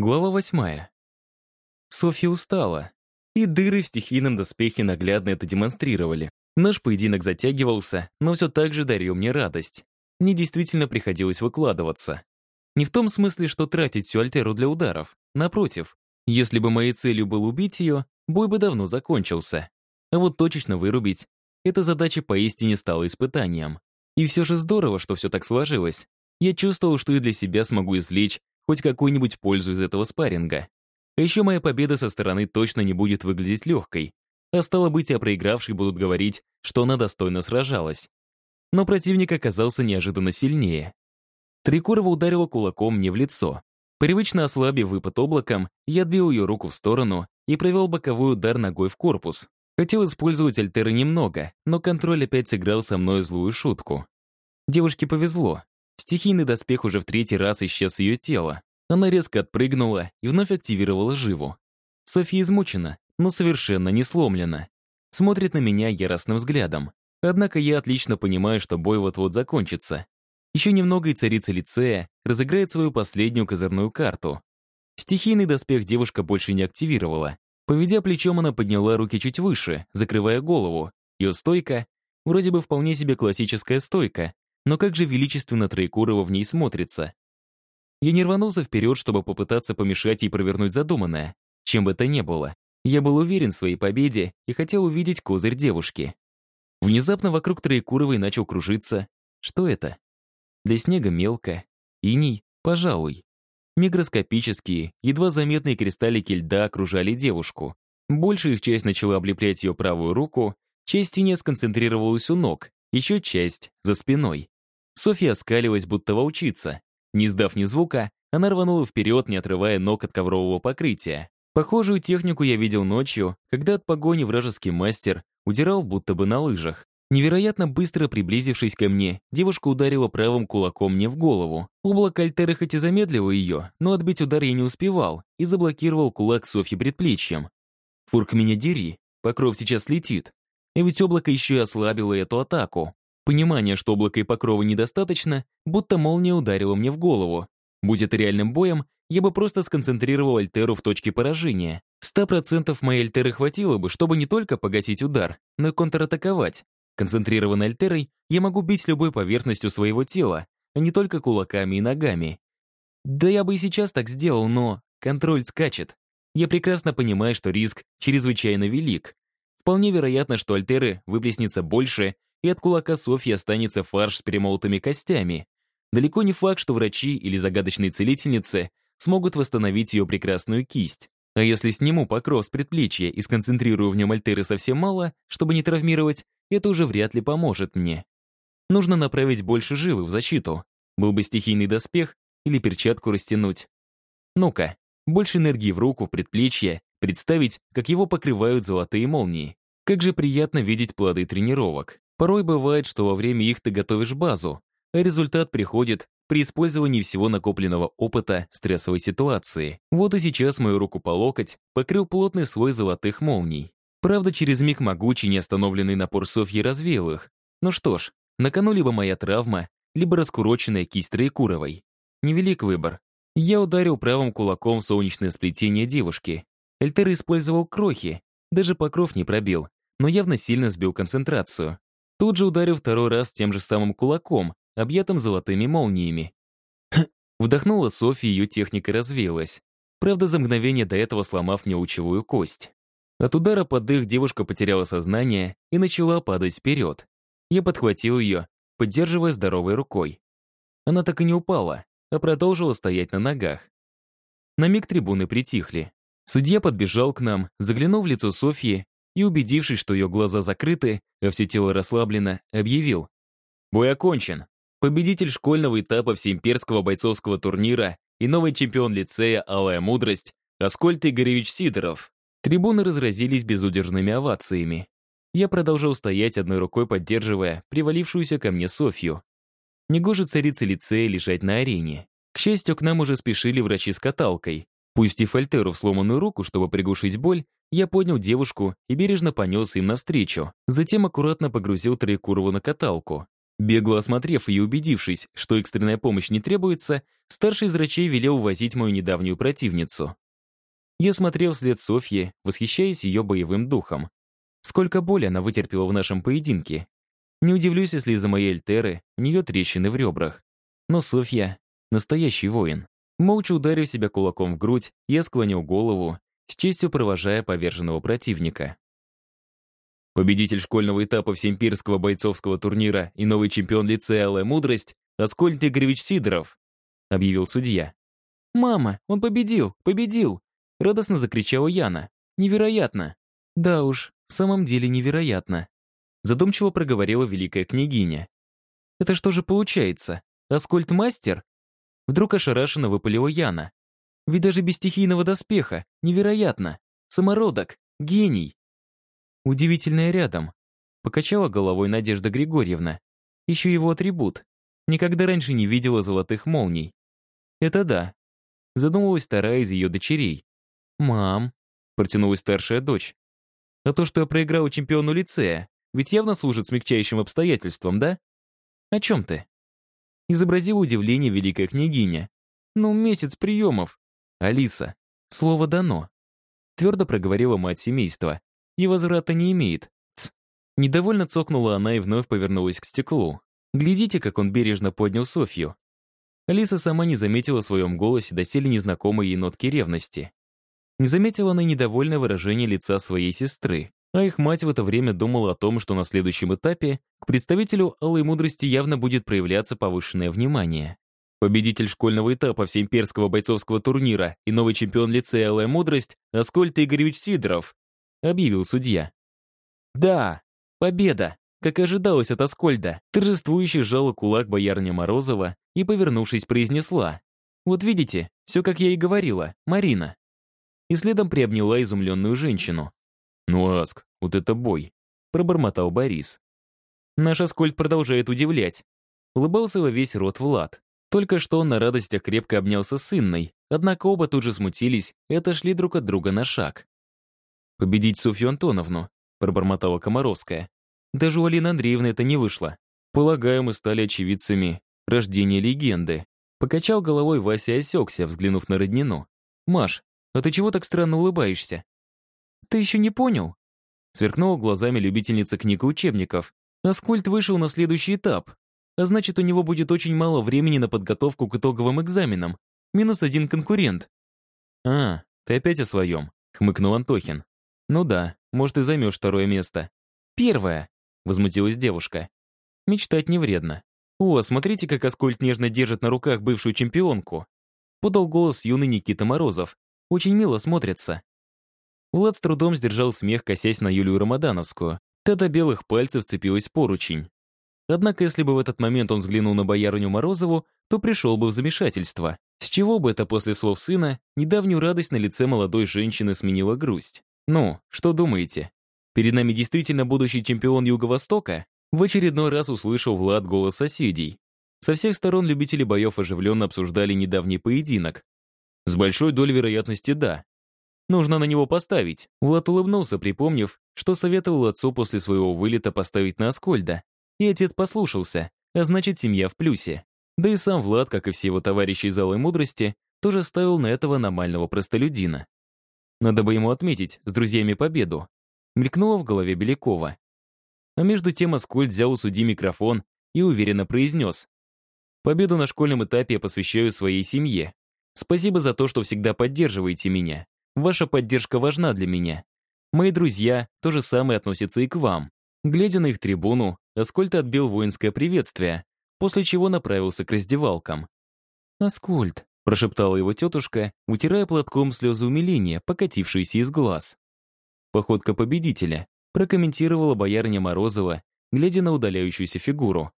Глава восьмая. Софья устала, и дыры в стихийном доспехе наглядно это демонстрировали. Наш поединок затягивался, но все так же дарил мне радость. Мне действительно приходилось выкладываться. Не в том смысле, что тратить всю альтеру для ударов. Напротив, если бы моей целью было убить ее, бой бы давно закончился. А вот точечно вырубить — эта задача поистине стала испытанием. И все же здорово, что все так сложилось. Я чувствовал, что и для себя смогу извлечь хоть какую-нибудь пользу из этого спарринга. А еще моя победа со стороны точно не будет выглядеть легкой. А стало быть, о проигравшей будут говорить, что она достойно сражалась. Но противник оказался неожиданно сильнее. Трикурова ударила кулаком мне в лицо. Привычно ослабив выпад облаком, я отбил ее руку в сторону и провел боковой удар ногой в корпус. Хотел использовать альтеры немного, но контроль опять сыграл со мной злую шутку. Девушке повезло. Стихийный доспех уже в третий раз исчез с ее тела. Она резко отпрыгнула и вновь активировала живу. Софья измучена, но совершенно не сломлена. Смотрит на меня яростным взглядом. Однако я отлично понимаю, что бой вот-вот закончится. Еще немного и царица лицея разыграет свою последнюю козырную карту. Стихийный доспех девушка больше не активировала. Поведя плечом, она подняла руки чуть выше, закрывая голову. Ее стойка — вроде бы вполне себе классическая стойка, но как же величественно Троекурова в ней смотрится. Я не рванулся вперед, чтобы попытаться помешать ей провернуть задуманное. Чем бы это ни было. Я был уверен в своей победе и хотел увидеть козырь девушки. Внезапно вокруг Троекуровой начал кружиться. Что это? Для снега мелко. Иней, пожалуй. Микроскопические, едва заметные кристаллики льда окружали девушку. Большая их часть начала облеплять ее правую руку, часть не сконцентрировалась у ног, еще часть — за спиной. Софья оскалилась, будто волчица. Не сдав ни звука, она рванула вперед, не отрывая ног от коврового покрытия. Похожую технику я видел ночью, когда от погони вражеский мастер удирал будто бы на лыжах. Невероятно быстро приблизившись ко мне, девушка ударила правым кулаком мне в голову. Облако Альтеры хоть и замедлило ее, но отбить удар я не успевал и заблокировал кулак Софьи предплечьем. Фурк меня дери, покров сейчас летит. И ведь облако еще и ослабило эту атаку. Понимание, что облака и покрова недостаточно, будто молния ударила мне в голову. Будь реальным боем, я бы просто сконцентрировал Альтеру в точке поражения. Ста процентов моей Альтеры хватило бы, чтобы не только погасить удар, но и контратаковать. Концентрированной Альтерой я могу бить любой поверхностью своего тела, а не только кулаками и ногами. Да я бы и сейчас так сделал, но контроль скачет. Я прекрасно понимаю, что риск чрезвычайно велик. Вполне вероятно, что Альтеры выплеснется больше, и от кулака Софьи останется фарш с перемолотыми костями. Далеко не факт, что врачи или загадочные целительницы смогут восстановить ее прекрасную кисть. А если сниму покров с предплечья и сконцентрирую в нем альтеры совсем мало, чтобы не травмировать, это уже вряд ли поможет мне. Нужно направить больше живы в защиту. Был бы стихийный доспех или перчатку растянуть. Ну-ка, больше энергии в руку, в предплечье, представить, как его покрывают золотые молнии. Как же приятно видеть плоды тренировок. Порой бывает, что во время их ты готовишь базу, а результат приходит при использовании всего накопленного опыта в стрессовой ситуации. Вот и сейчас мою руку по локоть покрыл плотный слой золотых молний. Правда, через миг могучий неостановленный напор Софьи развеял их. Ну что ж, на кону либо моя травма, либо раскуроченная кисть Троекуровой. Невелик выбор. Я ударил правым кулаком в солнечное сплетение девушки. Эльтер использовал крохи, даже покров не пробил, но явно сильно сбил концентрацию. Тут же ударил второй раз тем же самым кулаком, объятым золотыми молниями. Вдохнула Софья, ее техника развеялась. Правда, за мгновение до этого сломав мне лучевую кость. От удара под дых девушка потеряла сознание и начала падать вперед. Я подхватил ее, поддерживая здоровой рукой. Она так и не упала, а продолжила стоять на ногах. На миг трибуны притихли. Судья подбежал к нам, заглянул в лицо Софьи и, убедившись, что ее глаза закрыты, а все тело расслаблено, объявил. Бой окончен. Победитель школьного этапа всеимперского бойцовского турнира и новый чемпион лицея «Алая мудрость» Аскольд Игоревич Сидоров. Трибуны разразились безудержными овациями. Я продолжал стоять одной рукой, поддерживая привалившуюся ко мне Софью. Негоже царице лицея лежать на арене. К счастью, к нам уже спешили врачи с каталкой. Пустив Альтеру в сломанную руку, чтобы приглушить боль, я поднял девушку и бережно понес им навстречу. Затем аккуратно погрузил Троекурову на каталку. Бегло осмотрев и убедившись, что экстренная помощь не требуется, старший из врачей велел увозить мою недавнюю противницу. Я смотрел вслед Софье, восхищаясь ее боевым духом. Сколько боли она вытерпела в нашем поединке. Не удивлюсь, если из-за моей альтеры у нее трещины в ребрах. Но Софья — настоящий воин. Молча ударив себя кулаком в грудь, я склонил голову, с честью провожая поверженного противника. Победитель школьного этапа всеимперского бойцовского турнира и новый чемпион лицея «Алая мудрость» Аскольд Игоревич Сидоров, объявил судья. «Мама, он победил, победил!» Радостно закричала Яна. «Невероятно!» «Да уж, в самом деле невероятно!» Задумчиво проговорила великая княгиня. «Это что же получается? Аскольд мастер?» Вдруг ошарашенно выпалила Яна. «Ведь даже без стихийного доспеха, невероятно! Самородок, гений!» Удивительное рядом. Покачала головой Надежда Григорьевна. Еще его атрибут. Никогда раньше не видела золотых молний. Это да. Задумалась вторая из ее дочерей. «Мам», — протянулась старшая дочь. «А то, что я проиграла чемпиону лицея, ведь явно служит смягчающим обстоятельством, да? О чем ты?» Изобразила удивление великая княгиня. «Ну, месяц приемов. Алиса, слово дано». Твердо проговорила мать семейства. «И возврата не имеет». Ц. Недовольно цокнула она и вновь повернулась к стеклу. Глядите, как он бережно поднял Софью. Алиса сама не заметила в своем голосе доселе незнакомой ей нотки ревности. Не заметила она недовольное выражение лица своей сестры, а их мать в это время думала о том, что на следующем этапе к представителю Алой Мудрости явно будет проявляться повышенное внимание. Победитель школьного этапа всеимперского бойцовского турнира и новый чемпион лицея Алая Мудрость Аскольд Игоревич Сидоров, объявил судья. «Да, победа!» Как ожидалось от Аскольда, торжествующе сжала кулак боярня Морозова и, повернувшись, произнесла. «Вот видите, все как я и говорила, Марина» и следом приобняла изумленную женщину. «Ну, Аск, вот это бой!» — пробормотал Борис. Наш Аскольд продолжает удивлять. Улыбался во весь рот Влад. Только что он на радостях крепко обнялся с Инной, однако оба тут же смутились и отошли друг от друга на шаг. «Победить Софью Антоновну», — пробормотала Комаровская. Даже у Алины Андреевны это не вышло. Полагаю, мы стали очевидцами рождения легенды. Покачал головой Вася осекся, взглянув на Роднину. «Маш, а ты чего так странно улыбаешься?» «Ты еще не понял?» Сверкнула глазами любительница книг и учебников. Аскольд вышел на следующий этап, а значит, у него будет очень мало времени на подготовку к итоговым экзаменам. Минус один конкурент. «А, ты опять о своем», — хмыкнул Антохин. «Ну да, может, и займешь второе место». «Первое», — возмутилась девушка. «Мечтать не вредно. О, смотрите, как Аскольд нежно держит на руках бывшую чемпионку». Подал голос юный Никита Морозов, очень мило смотрится. Влад с трудом сдержал смех, косясь на Юлию Рамадановскую. Та белых пальцев цепилась поручень. Однако, если бы в этот момент он взглянул на боярыню Морозову, то пришел бы в замешательство. С чего бы это после слов сына недавнюю радость на лице молодой женщины сменила грусть? Ну, что думаете? Перед нами действительно будущий чемпион Юго-Востока? В очередной раз услышал Влад голос соседей. Со всех сторон любители боев оживленно обсуждали недавний поединок, с большой долей вероятности да. Нужно на него поставить. Влад улыбнулся, припомнив, что советовал отцу после своего вылета поставить на Аскольда. И отец послушался, а значит, семья в плюсе. Да и сам Влад, как и все его товарищи из Алой Мудрости, тоже ставил на этого нормального простолюдина. Надо бы ему отметить с друзьями победу. Мелькнуло в голове Белякова. А между тем Аскольд взял у судьи микрофон и уверенно произнес. «Победу на школьном этапе я посвящаю своей семье. Спасибо за то, что всегда поддерживаете меня. Ваша поддержка важна для меня. Мои друзья то же самое относятся и к вам. Глядя на их трибуну, Аскольд отбил воинское приветствие, после чего направился к раздевалкам. «Аскольд», — прошептала его тетушка, утирая платком слезы умиления, покатившиеся из глаз. «Походка победителя», — прокомментировала боярыня Морозова, глядя на удаляющуюся фигуру.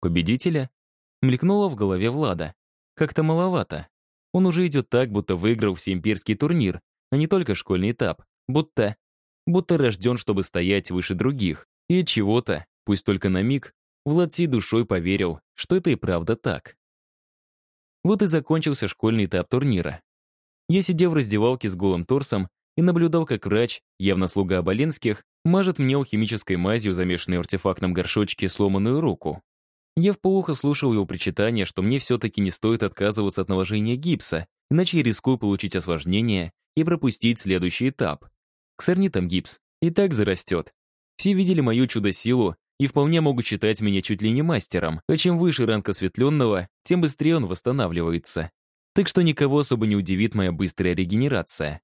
«Победителя?» — мелькнула в голове Влада. «Как-то маловато. Он уже идет так, будто выиграл всеимперский турнир, а не только школьный этап. Будто... Будто рожден, чтобы стоять выше других. И от чего-то, пусть только на миг, Влад всей душой поверил, что это и правда так. Вот и закончился школьный этап турнира. Я сидел в раздевалке с голым торсом и наблюдал, как врач, явно слуга Оболенских, мажет мне алхимической мазью, замешанной в артефактном горшочке, сломанную руку. Я вполуха слушал его причитание, что мне все-таки не стоит отказываться от наложения гипса, иначе я рискую получить осложнение и пропустить следующий этап. К сорнитам гипс и так зарастет. Все видели мою чудо-силу и вполне могут считать меня чуть ли не мастером, а чем выше ранг осветленного, тем быстрее он восстанавливается. Так что никого особо не удивит моя быстрая регенерация.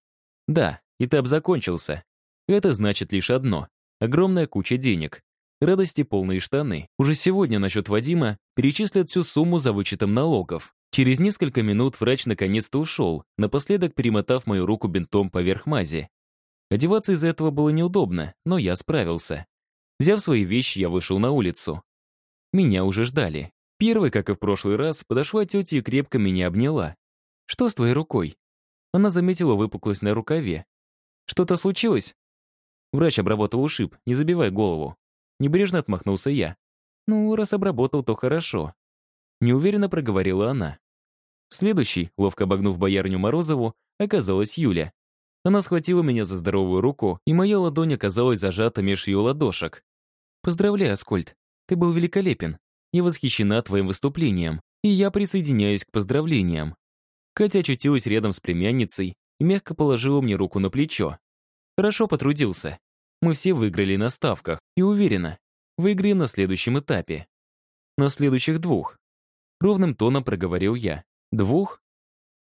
Да, этап закончился. Это значит лишь одно — огромная куча денег. Радости полные штаны. Уже сегодня насчет Вадима перечислят всю сумму за вычетом налогов. Через несколько минут врач наконец-то ушел, напоследок перемотав мою руку бинтом поверх мази. Одеваться из-за этого было неудобно, но я справился. Взяв свои вещи, я вышел на улицу. Меня уже ждали. Первой, как и в прошлый раз, подошла тетя и крепко меня обняла. «Что с твоей рукой?» Она заметила выпуклость на рукаве. «Что-то случилось?» Врач обработал ушиб, не забивай голову. Небрежно отмахнулся я. «Ну, раз обработал, то хорошо». Неуверенно проговорила она. Следующий, ловко обогнув боярню Морозову, оказалась Юля. Она схватила меня за здоровую руку, и моя ладонь оказалась зажата меж ее ладошек. «Поздравляю, Аскольд. Ты был великолепен. Я восхищена твоим выступлением, и я присоединяюсь к поздравлениям». Катя очутилась рядом с племянницей и мягко положила мне руку на плечо. Хорошо потрудился. Мы все выиграли на ставках, и уверена, выиграем на следующем этапе. На следующих двух. Ровным тоном проговорил я. Двух?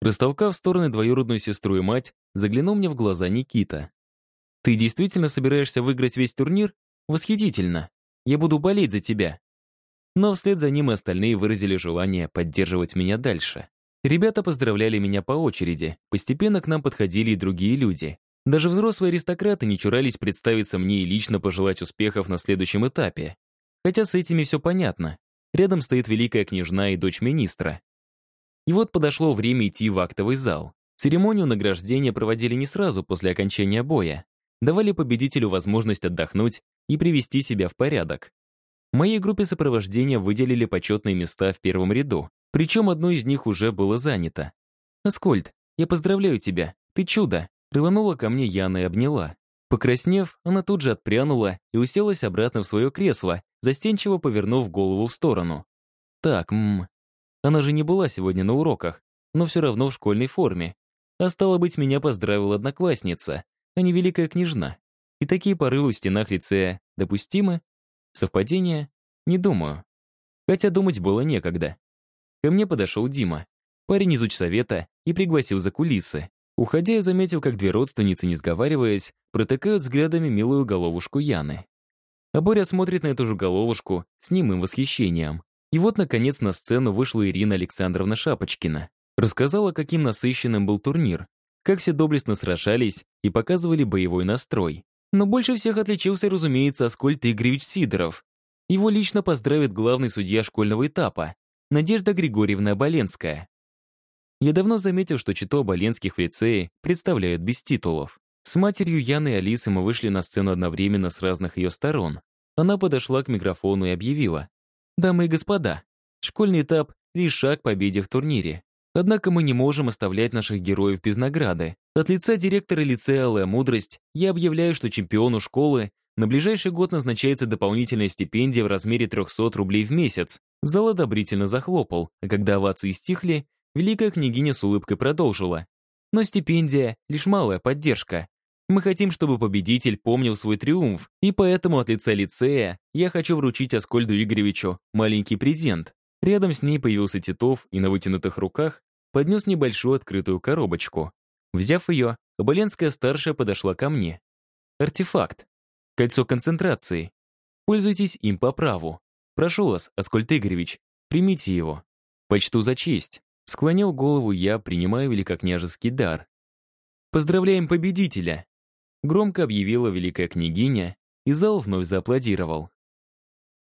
Растолкав в стороны двоюродную сестру и мать, заглянул мне в глаза Никита. «Ты действительно собираешься выиграть весь турнир? Восхитительно. Я буду болеть за тебя». Но вслед за ним и остальные выразили желание поддерживать меня дальше. Ребята поздравляли меня по очереди, постепенно к нам подходили и другие люди. Даже взрослые аристократы не чурались представиться мне и лично пожелать успехов на следующем этапе. Хотя с этими все понятно. Рядом стоит великая княжна и дочь министра. И вот подошло время идти в актовый зал. Церемонию награждения проводили не сразу после окончания боя. Давали победителю возможность отдохнуть и привести себя в порядок. Моей группе сопровождения выделили почетные места в первом ряду, причем одно из них уже было занято. «Аскольд, я поздравляю тебя, ты чудо!» Рванула ко мне Яна и обняла. Покраснев, она тут же отпрянула и уселась обратно в свое кресло, застенчиво повернув голову в сторону. Так, мм. Она же не была сегодня на уроках, но все равно в школьной форме. А стало быть, меня поздравила одноклассница, а не великая княжна. И такие порывы в стенах лицея допустимы? Совпадение? Не думаю. Хотя думать было некогда. Ко мне подошел Дима, парень из учсовета, и пригласил за кулисы. Уходя, я заметил, как две родственницы, не сговариваясь, протыкают взглядами милую головушку Яны. А Боря смотрит на эту же головушку с немым восхищением. И вот, наконец, на сцену вышла Ирина Александровна Шапочкина. Рассказала, каким насыщенным был турнир, как все доблестно сражались и показывали боевой настрой. Но больше всех отличился, разумеется, Аскольд Игоревич Сидоров. Его лично поздравит главный судья школьного этапа, Надежда Григорьевна Боленская. Я давно заметил, что чито Оболенских в лицее представляют без титулов. С матерью Яны и Алисы мы вышли на сцену одновременно с разных ее сторон. Она подошла к микрофону и объявила. «Дамы и господа, школьный этап — лишь шаг к победе в турнире. Однако мы не можем оставлять наших героев без награды. От лица директора лицея «Алая мудрость» я объявляю, что чемпиону школы на ближайший год назначается дополнительная стипендия в размере 300 рублей в месяц. Зал одобрительно захлопал, а когда овации стихли, Великая княгиня с улыбкой продолжила. Но стипендия — лишь малая поддержка. Мы хотим, чтобы победитель помнил свой триумф, и поэтому от лица лицея я хочу вручить Аскольду Игоревичу маленький презент. Рядом с ней появился Титов и на вытянутых руках поднес небольшую открытую коробочку. Взяв ее, Оболенская старшая подошла ко мне. Артефакт. Кольцо концентрации. Пользуйтесь им по праву. Прошу вас, Аскольд Игоревич, примите его. Почту за честь. Склонил голову я, принимая великокняжеский дар. «Поздравляем победителя!» Громко объявила великая княгиня, и зал вновь зааплодировал.